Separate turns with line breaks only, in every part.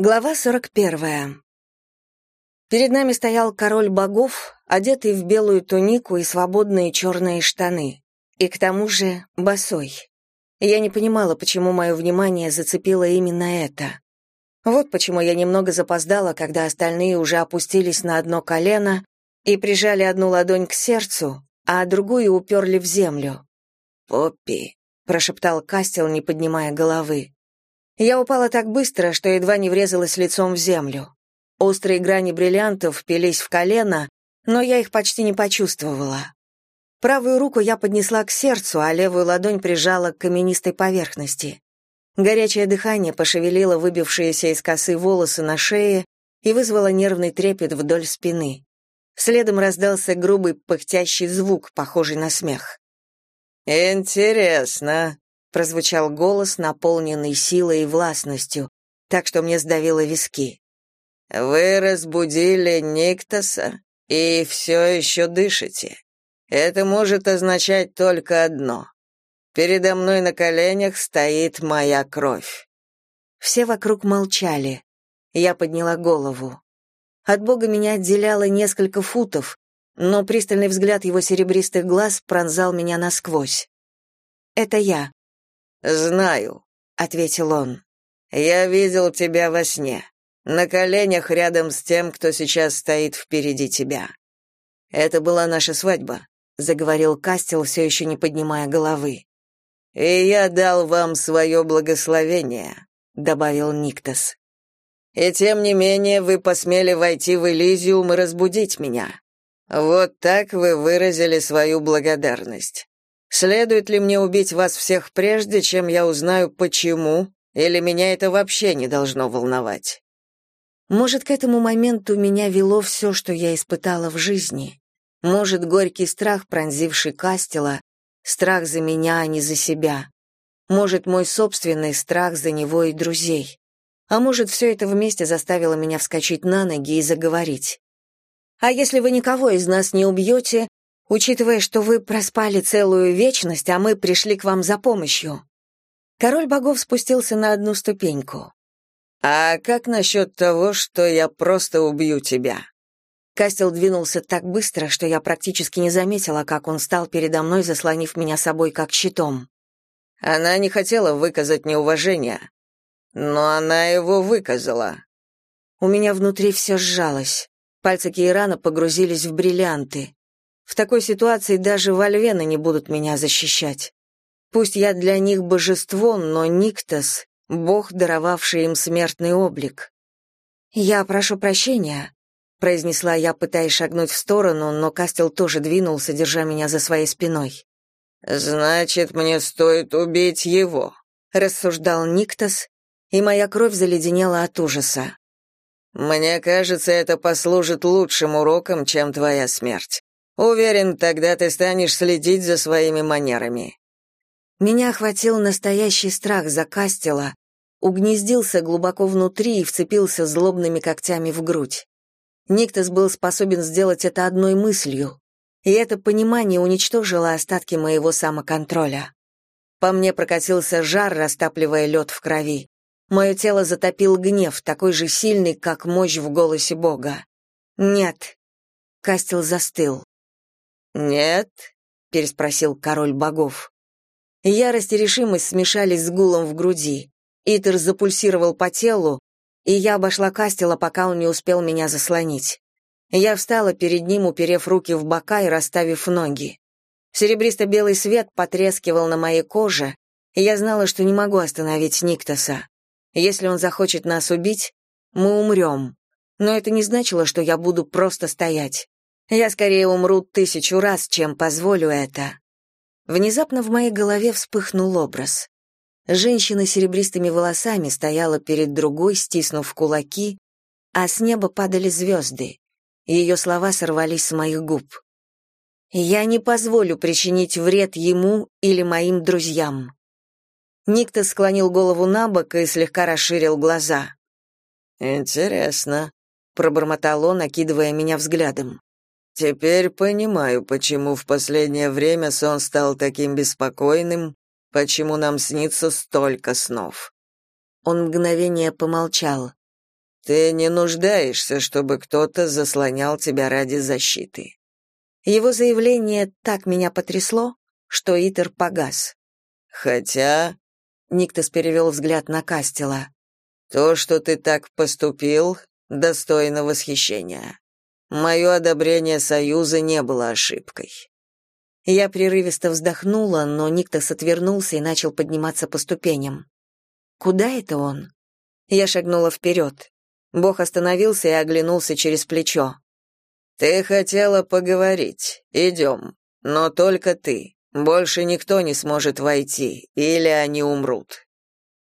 Глава 41. Перед нами стоял король богов, одетый в белую тунику и свободные черные штаны. И к тому же босой. Я не понимала, почему мое внимание зацепило именно это. Вот почему я немного запоздала, когда остальные уже опустились на одно колено и прижали одну ладонь к сердцу, а другую уперли в землю. «Поппи», — прошептал Кастел, не поднимая головы. Я упала так быстро, что едва не врезалась лицом в землю. Острые грани бриллиантов впились в колено, но я их почти не почувствовала. Правую руку я поднесла к сердцу, а левую ладонь прижала к каменистой поверхности. Горячее дыхание пошевелило выбившиеся из косы волосы на шее и вызвало нервный трепет вдоль спины. Следом раздался грубый пыхтящий звук, похожий на смех.
«Интересно»,
прозвучал голос, наполненный силой и властностью, так что мне сдавило виски.
Вы разбудили Никтоса и все еще дышите. Это может означать только одно. Передо мной на коленях стоит моя кровь.
Все вокруг молчали. Я подняла голову. От Бога меня отделяло несколько футов, но пристальный взгляд его серебристых глаз пронзал меня насквозь. Это я.
«Знаю», — ответил он. «Я видел тебя во сне, на коленях рядом с тем, кто сейчас стоит впереди тебя. Это была наша свадьба», — заговорил Кастел, все еще не поднимая головы. «И я дал вам свое благословение», — добавил Никтос. «И тем не менее вы посмели войти в Элизиум и разбудить меня. Вот так вы выразили свою благодарность. Следует ли мне убить вас всех прежде, чем я узнаю почему, или меня это вообще не должно волновать?
Может, к этому моменту меня вело все, что я испытала в жизни. Может, горький страх, пронзивший Кастела, страх за меня, а не за себя. Может, мой собственный страх за него и друзей. А может, все это вместе заставило меня вскочить на ноги и заговорить. А если вы никого из нас не убьете, учитывая, что вы проспали целую вечность, а мы пришли к вам за помощью». Король богов спустился на одну ступеньку.
«А как насчет того, что я просто убью тебя?»
Кастел двинулся так быстро, что я практически не заметила, как он стал передо мной, заслонив меня собой как щитом.
Она не хотела выказать неуважение, но она его выказала.
У меня внутри все сжалось. Пальцы Кейрана погрузились в бриллианты. В такой ситуации даже вольвены не будут меня защищать. Пусть я для них божество, но Никтос — бог, даровавший им смертный облик. «Я прошу прощения», — произнесла я, пытаясь шагнуть в сторону, но Кастел тоже двинулся, держа меня за своей спиной.
«Значит, мне стоит убить его», —
рассуждал Никтос, и моя кровь заледенела от ужаса.
«Мне кажется, это послужит лучшим уроком, чем твоя смерть. Уверен, тогда ты станешь следить за своими манерами.
Меня охватил настоящий страх за Кастела, угнездился глубоко внутри и вцепился злобными когтями в грудь. Никтос был способен сделать это одной мыслью, и это понимание уничтожило остатки моего самоконтроля. По мне прокатился жар, растапливая лед в крови. Мое тело затопил гнев, такой же сильный, как мощь в голосе Бога. «Нет». Кастел застыл.
«Нет?» — переспросил король богов.
Ярость и решимость смешались с гулом в груди. Итер запульсировал по телу, и я обошла Кастела, пока он не успел меня заслонить. Я встала перед ним, уперев руки в бока и расставив ноги. Серебристо-белый свет потрескивал на моей коже, и я знала, что не могу остановить Никтоса. Если он захочет нас убить, мы умрем. Но это не значило, что я буду просто стоять. Я скорее умру тысячу раз, чем позволю это. Внезапно в моей голове вспыхнул образ. Женщина с серебристыми волосами стояла перед другой, стиснув кулаки, а с неба падали звезды. Ее слова сорвались с моих губ. «Я не позволю причинить вред ему или моим друзьям». Никто склонил голову на бок и слегка расширил глаза.
«Интересно», — пробормотал он, окидывая меня взглядом. Теперь понимаю, почему в последнее время сон стал таким беспокойным, почему нам снится столько снов.
Он мгновение помолчал.
Ты не нуждаешься, чтобы кто-то заслонял тебя ради защиты.
Его заявление так меня потрясло, что Итер погас.
Хотя
Никтос перевел взгляд на Кастела.
То, что ты так поступил, достойно восхищения. Мое одобрение союза не было ошибкой.
Я прерывисто вздохнула, но Никтос отвернулся и начал подниматься по ступеням. Куда это он? Я шагнула вперед. Бог остановился и оглянулся через плечо.
Ты хотела поговорить. Идем. Но только ты. Больше никто не сможет войти, или они умрут.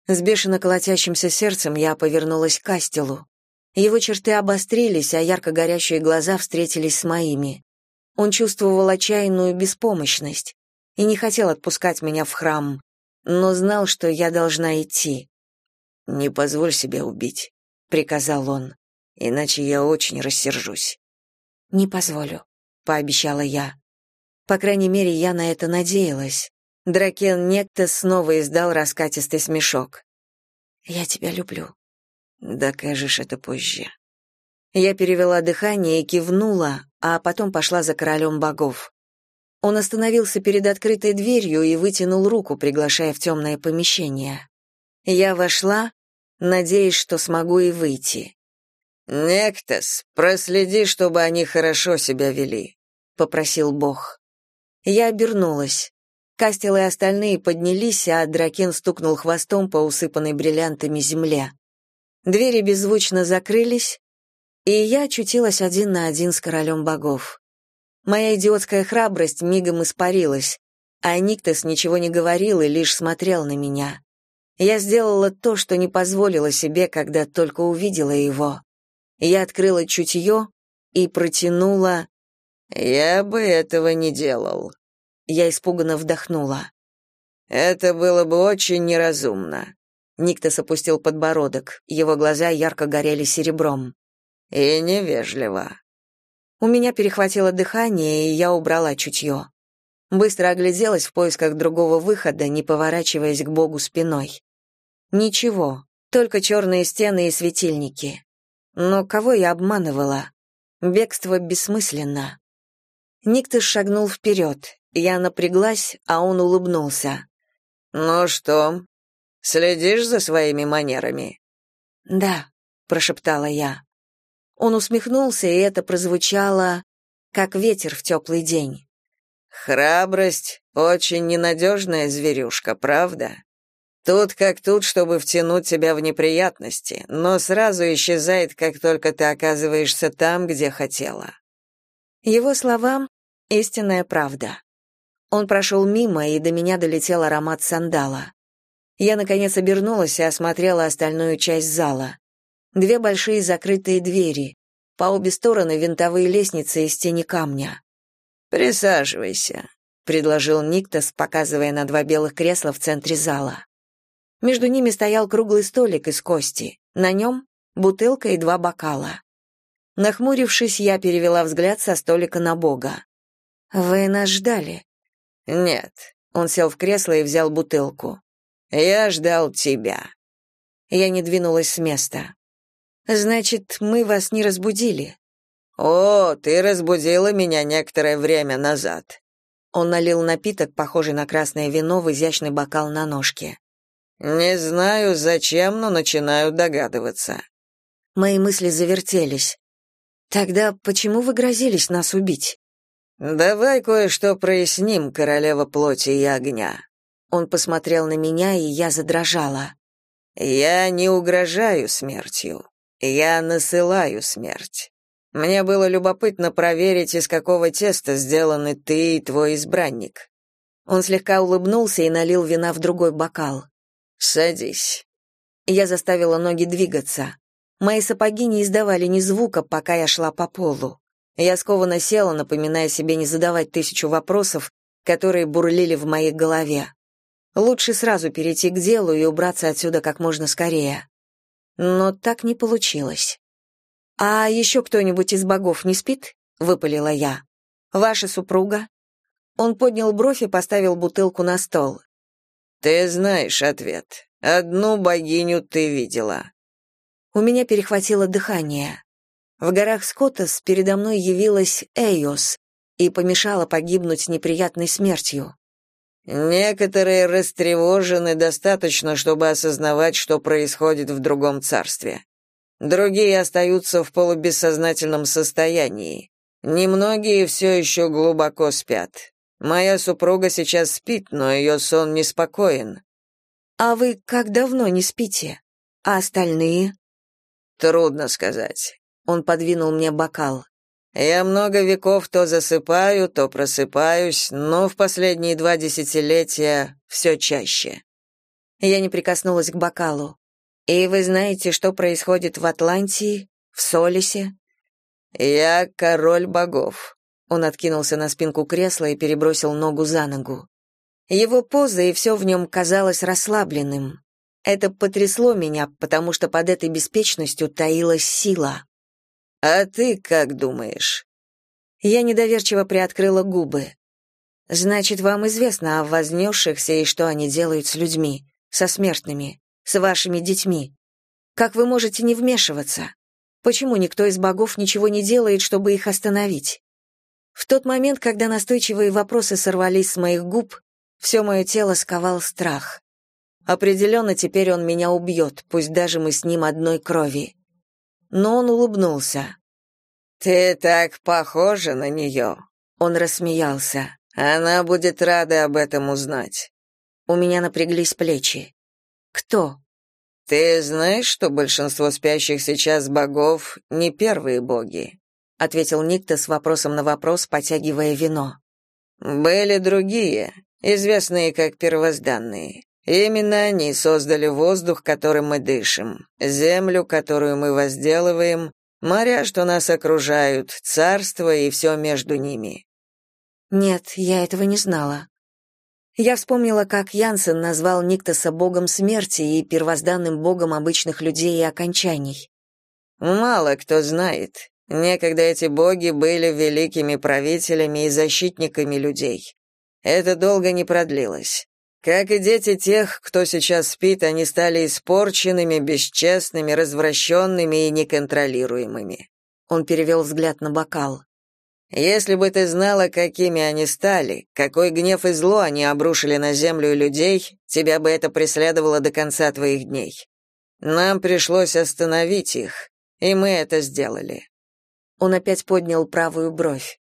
С бешено колотящимся сердцем я повернулась к Кастелу. Его черты обострились, а ярко горящие глаза встретились с моими. Он чувствовал отчаянную беспомощность и не хотел отпускать меня в храм, но знал, что я должна идти.
«Не позволь себя убить», — приказал он, — «иначе я очень рассержусь».
«Не позволю», — пообещала я. По крайней мере, я на это надеялась. Дракен некто снова издал раскатистый смешок. «Я тебя люблю».
«Докажешь это позже».
Я перевела дыхание и кивнула, а потом пошла за королем богов. Он остановился перед открытой дверью и вытянул руку, приглашая в темное помещение. Я вошла, надеясь, что смогу и выйти.
«Нектас, проследи, чтобы они хорошо себя вели», — попросил бог.
Я обернулась. Кастел и остальные поднялись, а Дракен стукнул хвостом по усыпанной бриллиантами земле. Двери беззвучно закрылись, и я очутилась один на один с королем богов. Моя идиотская храбрость мигом испарилась, а Никтос ничего не говорил и лишь смотрел на меня. Я сделала то, что не позволила себе, когда только увидела его. Я открыла чутье и протянула...
«Я бы этого не делал»,
я испуганно вдохнула.
Это было бы очень неразумно.
Никтос опустил подбородок, его глаза ярко горели серебром.
И невежливо.
У меня перехватило дыхание, и я убрала чутье. Быстро огляделась в поисках другого выхода, не поворачиваясь к Богу спиной. Ничего, только черные стены и светильники. Но кого я обманывала? Бегство бессмысленно. Никтос шагнул вперед, я напряглась, а он улыбнулся.
«Ну что, следишь за своими манерами?»
«Да», — прошептала я. Он усмехнулся, и это прозвучало, как ветер в теплый день.
«Храбрость — очень ненадежная зверюшка, правда? Тут как тут, чтобы втянуть тебя в неприятности, но сразу исчезает, как только ты оказываешься там, где хотела».
Его словам — истинная правда. Он прошел мимо, и до меня долетел аромат сандала. Я, наконец, обернулась и осмотрела остальную часть зала. Две большие закрытые двери, по обе стороны винтовые лестницы из тени камня.
«Присаживайся», — предложил Никтос, показывая на два белых кресла в центре зала.
Между ними стоял круглый столик из кости. На нем бутылка и два бокала. Нахмурившись, я перевела взгляд со столика на Бога. «Вы нас ждали»,
«Нет». Он сел в кресло и взял бутылку. «Я ждал тебя».
Я не двинулась с места. «Значит, мы вас не разбудили?»
«О, ты разбудила меня некоторое время назад».
Он налил напиток, похожий на красное вино, в изящный бокал на ножке.
«Не знаю, зачем, но начинаю догадываться».
Мои мысли завертелись. «Тогда почему вы грозились нас убить?»
Давай кое-что проясним, королева плоти и огня.
Он посмотрел на меня, и я задрожала.
Я не угрожаю смертью. Я насылаю смерть. Мне было любопытно проверить, из какого теста сделаны ты и твой избранник.
Он слегка улыбнулся и налил вина в другой бокал.
Садись.
Я заставила ноги двигаться. Мои сапоги не издавали ни звука, пока я шла по полу. Я скованно села, напоминая себе не задавать тысячу вопросов, которые бурлили в моей голове. Лучше сразу перейти к делу и убраться отсюда как можно скорее. Но так не получилось. «А еще кто-нибудь из богов не спит?» — выпалила я. «Ваша супруга?» Он поднял бровь и поставил бутылку на стол.
«Ты знаешь ответ. Одну богиню ты видела».
У меня перехватило дыхание. В горах Скоттас передо мной явилась Эйос и помешала погибнуть неприятной смертью.
Некоторые растревожены достаточно, чтобы осознавать, что происходит в другом царстве. Другие остаются в полубессознательном состоянии. Немногие все еще глубоко спят. Моя супруга сейчас спит, но ее сон неспокоен.
А вы как давно не спите? А остальные?
Трудно сказать.
Он подвинул мне бокал.
Я много веков то засыпаю, то просыпаюсь, но в последние два десятилетия все чаще.
Я не прикоснулась к бокалу. И вы знаете, что происходит в Атлантии, в Солисе?
Я король богов.
Он откинулся на спинку кресла и перебросил ногу за ногу. Его поза и все в нем казалось расслабленным. Это потрясло меня, потому что под этой беспечностью таилась сила.
А ты как думаешь?
Я недоверчиво приоткрыла губы. Значит, вам известно о вознесшихся и что они делают с людьми, со смертными, с вашими детьми. Как вы можете не вмешиваться? Почему никто из богов ничего не делает, чтобы их остановить? В тот момент, когда настойчивые вопросы сорвались с моих губ, все мое тело сковал страх. Определенно теперь он меня убьет, пусть даже мы с ним одной крови но он улыбнулся.
«Ты так похожа на нее!»
Он рассмеялся.
«Она будет рада об этом узнать».
У меня напряглись плечи. «Кто?»
«Ты знаешь, что большинство спящих сейчас богов не первые боги?»
ответил Никта с вопросом на вопрос, потягивая вино.
«Были другие, известные как первозданные. Именно они создали воздух, которым мы дышим, землю, которую мы возделываем, моря, что нас окружают, царство и все между ними.
Нет, я этого не знала. Я вспомнила, как Янсен назвал Никтоса богом смерти и первозданным богом обычных людей и окончаний.
Мало кто знает. Некогда эти боги были великими правителями и защитниками людей. Это долго не продлилось. Как и дети тех, кто сейчас спит, они стали испорченными, бесчестными, развращенными и неконтролируемыми.
Он перевел взгляд на бокал.
Если бы ты знала, какими они стали, какой гнев и зло они обрушили на землю и людей, тебя бы это преследовало до конца твоих дней. Нам пришлось остановить их, и мы это сделали.
Он опять поднял правую бровь.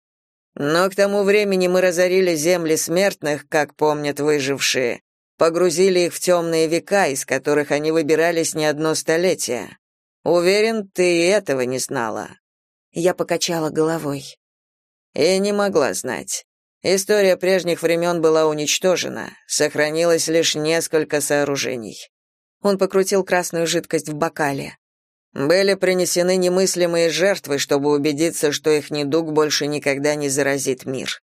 Но к тому времени мы разорили земли смертных, как помнят выжившие, погрузили их в темные века, из которых они выбирались не одно столетие. Уверен, ты и этого не знала.
Я покачала головой.
И не могла знать. История прежних времен была уничтожена, сохранилось лишь несколько сооружений.
Он покрутил красную жидкость в бокале.
Были принесены немыслимые жертвы, чтобы убедиться, что их недуг больше никогда не заразит мир.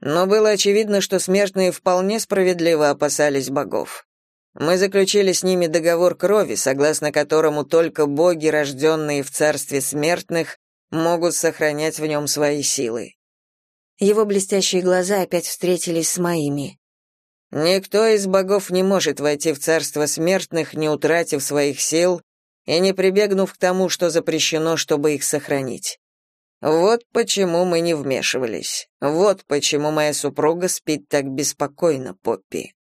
Но было очевидно, что смертные вполне справедливо опасались богов. Мы заключили с ними договор крови, согласно которому только боги, рожденные в царстве смертных, могут сохранять в нем свои силы.
Его блестящие глаза опять встретились с моими.
Никто из богов не может войти в царство смертных, не утратив своих сил и не прибегнув к тому, что запрещено, чтобы их сохранить. Вот почему мы не вмешивались. Вот почему моя супруга спит так беспокойно, Поппи.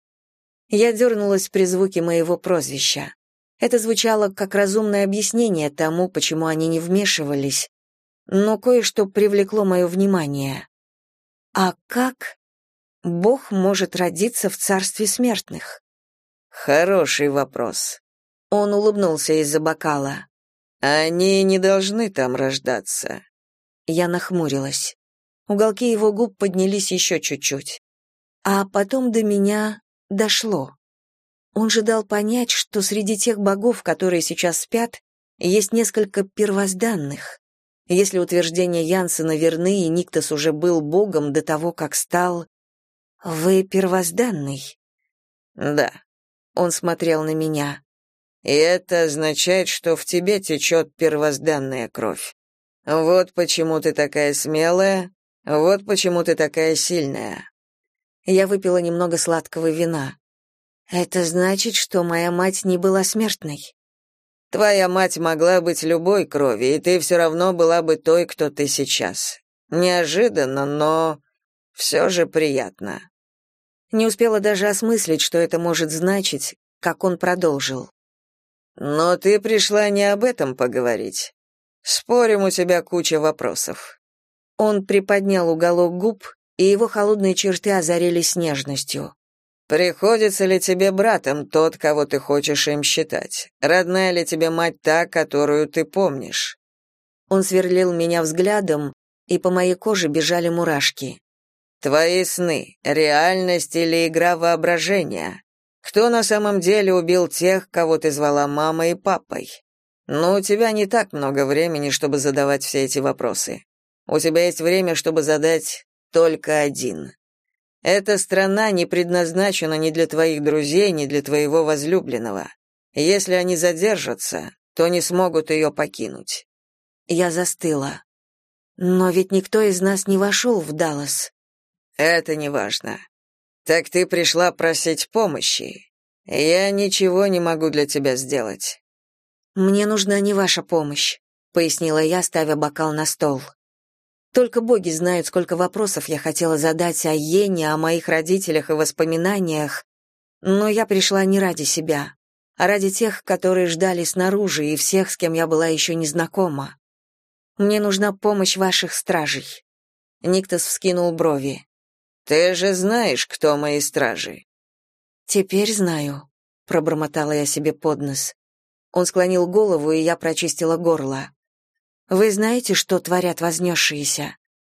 Я дернулась при звуке моего прозвища. Это звучало как разумное объяснение тому, почему они не вмешивались, но кое-что привлекло мое внимание. А как Бог может родиться в царстве смертных?
Хороший вопрос.
Он улыбнулся из-за бокала.
Они не должны там рождаться.
Я нахмурилась. Уголки его губ поднялись еще чуть-чуть. А потом до меня дошло. Он же дал понять, что среди тех богов, которые сейчас спят, есть несколько первозданных. Если утверждения Янсена верны, и Никтос уже был богом до того, как стал... Вы первозданный?
Да.
Он смотрел на меня.
И это означает, что в тебе течет первозданная кровь. Вот почему ты такая смелая, вот почему ты такая сильная.
Я выпила немного сладкого вина. Это значит, что моя мать не была смертной.
Твоя мать могла быть любой крови, и ты все равно была бы той, кто ты сейчас. Неожиданно, но все же приятно.
Не успела даже осмыслить, что это может значить, как он продолжил.
Но ты пришла не об этом поговорить. Спорим, у тебя куча вопросов.
Он приподнял уголок губ, и его холодные черты озарились нежностью.
Приходится ли тебе братом тот, кого ты хочешь им считать? Родная ли тебе мать та, которую ты помнишь?
Он сверлил меня взглядом, и по моей коже бежали мурашки.
Твои сны реальность или игра воображения? Кто на самом деле убил тех, кого ты звала мамой и папой? Но у тебя не так много времени, чтобы задавать все эти вопросы. У тебя есть время, чтобы задать только один. Эта страна не предназначена ни для твоих друзей, ни для твоего возлюбленного. Если они задержатся, то не смогут ее покинуть.
Я застыла. Но ведь никто из нас не вошел в Даллас.
Это не важно. Так ты пришла просить помощи. Я ничего не могу для тебя сделать.
Мне нужна не ваша помощь, пояснила я, ставя бокал на стол. Только боги знают, сколько вопросов я хотела задать о Йене, о моих родителях и воспоминаниях, но я пришла не ради себя, а ради тех, которые ждали снаружи, и всех, с кем я была еще не знакома. Мне нужна помощь ваших стражей. Никтос вскинул брови.
Ты же знаешь, кто мои стражи.
Теперь знаю, пробормотала я себе под нос. Он склонил голову, и я прочистила горло. Вы знаете, что творят вознесшиеся?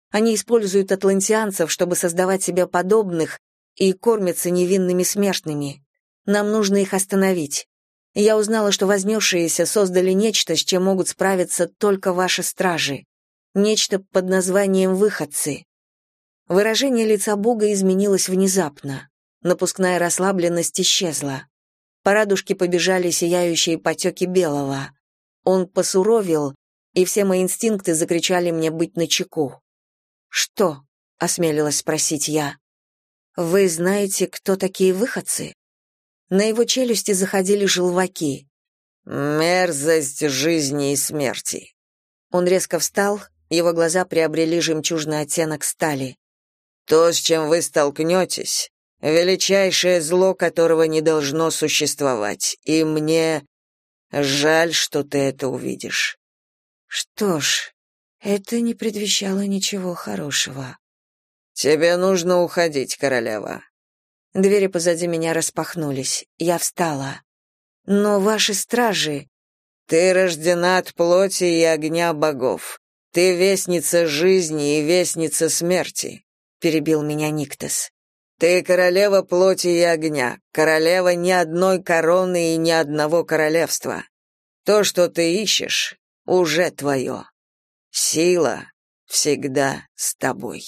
Они используют атлантианцев, чтобы создавать себе подобных и кормятся невинными смертными. Нам нужно их остановить. Я узнала, что вознесшиеся создали нечто, с чем могут справиться только ваши стражи. Нечто под названием «выходцы». Выражение лица Бога изменилось внезапно. Напускная расслабленность исчезла. По радужке побежали сияющие потеки белого. Он посуровил, и все мои инстинкты закричали мне быть начеку. «Что?» — осмелилась спросить я. «Вы знаете, кто такие выходцы?» На его челюсти заходили желваки.
«Мерзость жизни и смерти».
Он резко встал, его глаза приобрели жемчужный оттенок стали.
То, с чем вы столкнетесь, величайшее зло, которого не должно существовать, и мне жаль, что ты это увидишь.
Что ж, это не предвещало ничего хорошего.
Тебе нужно уходить, королева.
Двери позади меня распахнулись. Я встала. Но ваши стражи...
Ты рождена от плоти и огня богов. Ты вестница жизни и вестница смерти перебил меня Никтес. Ты королева плоти и огня, королева ни одной короны и ни одного королевства. То, что ты ищешь, уже твое. Сила всегда с тобой.